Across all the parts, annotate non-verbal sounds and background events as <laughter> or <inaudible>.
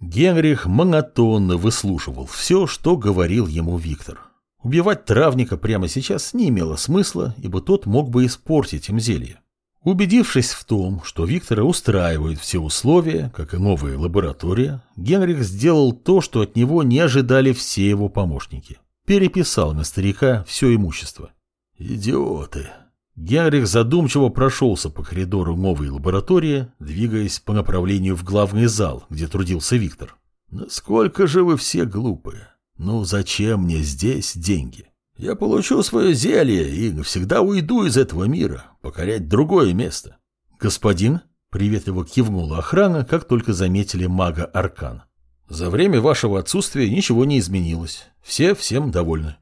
Генрих монотонно выслушивал все, что говорил ему Виктор. Убивать травника прямо сейчас не имело смысла, ибо тот мог бы испортить им зелье. Убедившись в том, что Виктора устраивают все условия, как и новая лаборатория, Генрих сделал то, что от него не ожидали все его помощники. Переписал на старика все имущество. «Идиоты!» Генрих задумчиво прошелся по коридору новой лаборатории, двигаясь по направлению в главный зал, где трудился Виктор. «Насколько же вы все глупые! Ну зачем мне здесь деньги? Я получу свое зелье и навсегда уйду из этого мира, покорять другое место». «Господин?» — приветливо кивнула охрана, как только заметили мага Аркан. «За время вашего отсутствия ничего не изменилось. Все всем довольны».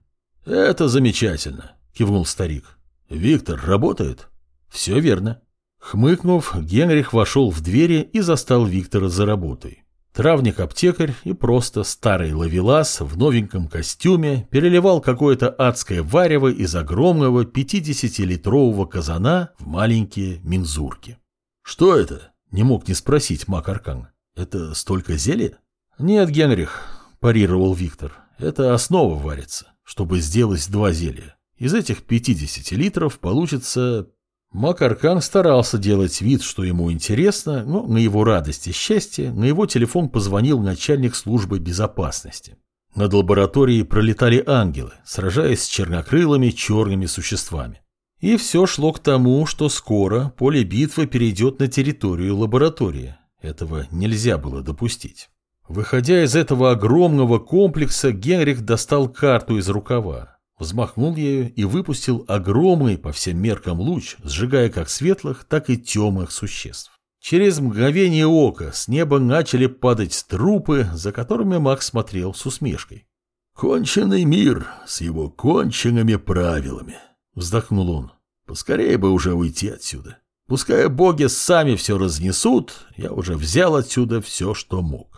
«Это замечательно», — кивнул старик. «Виктор работает?» «Все верно». Хмыкнув, Генрих вошел в двери и застал Виктора за работой. Травник-аптекарь и просто старый ловелас в новеньком костюме переливал какое-то адское варево из огромного 50-литрового казана в маленькие мензурки. «Что это?» – не мог не спросить Мак Аркан. «Это столько зелья?» «Нет, Генрих», – парировал Виктор. «Это основа варится, чтобы сделать два зелья. Из этих 50 литров получится... Макаркан старался делать вид, что ему интересно, но на его радость и счастье на его телефон позвонил начальник службы безопасности. Над лабораторией пролетали ангелы, сражаясь с чернокрылыми черными существами. И все шло к тому, что скоро поле битвы перейдет на территорию лаборатории. Этого нельзя было допустить. Выходя из этого огромного комплекса, Генрих достал карту из рукава, Взмахнул ею и выпустил огромный по всем меркам луч, сжигая как светлых, так и темных существ. Через мгновение ока с неба начали падать трупы, за которыми Макс смотрел с усмешкой. «Конченый мир с его конченными правилами», — вздохнул он. «Поскорее бы уже уйти отсюда. Пускай боги сами все разнесут, я уже взял отсюда все, что мог».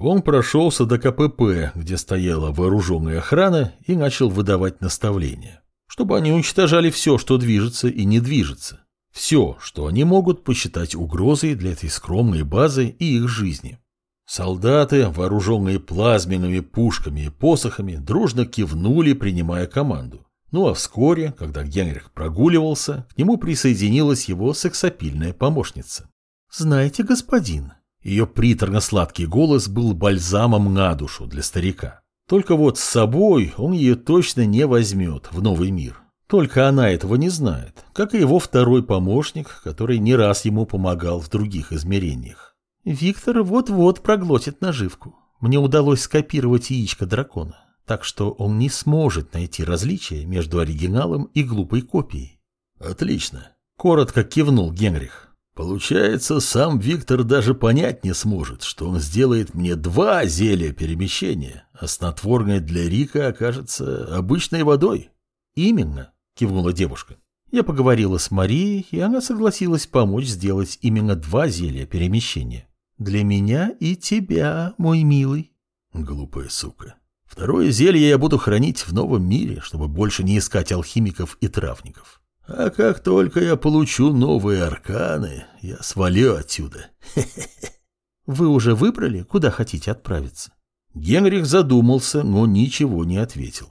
Он прошелся до КПП, где стояла вооруженная охрана, и начал выдавать наставления, чтобы они уничтожали все, что движется и не движется. Все, что они могут посчитать угрозой для этой скромной базы и их жизни. Солдаты, вооруженные плазменными пушками и посохами, дружно кивнули, принимая команду. Ну а вскоре, когда Генрих прогуливался, к нему присоединилась его сексапильная помощница. «Знаете, господин, ее приторно-сладкий голос был бальзамом на душу для старика. Только вот с собой он ее точно не возьмет в новый мир. Только она этого не знает, как и его второй помощник, который не раз ему помогал в других измерениях. Виктор вот-вот проглотит наживку. Мне удалось скопировать яичко дракона, так что он не сможет найти различия между оригиналом и глупой копией. Отлично. Коротко кивнул Генрих. Получается, сам Виктор даже понять не сможет, что он сделает мне два зелья перемещения, а снотворное для Рика окажется обычной водой. Именно, кивнула девушка. Я поговорила с Марией, и она согласилась помочь сделать именно два зелья перемещения. Для меня и тебя, мой милый. Глупая сука. Второе зелье я буду хранить в новом мире, чтобы больше не искать алхимиков и травников. А как только я получу новые арканы, я свалю отсюда. <laughs> Вы уже выбрали, куда хотите отправиться? Генрих задумался, но ничего не ответил.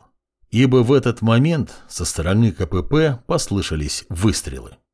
Ибо в этот момент со стороны КПП послышались выстрелы.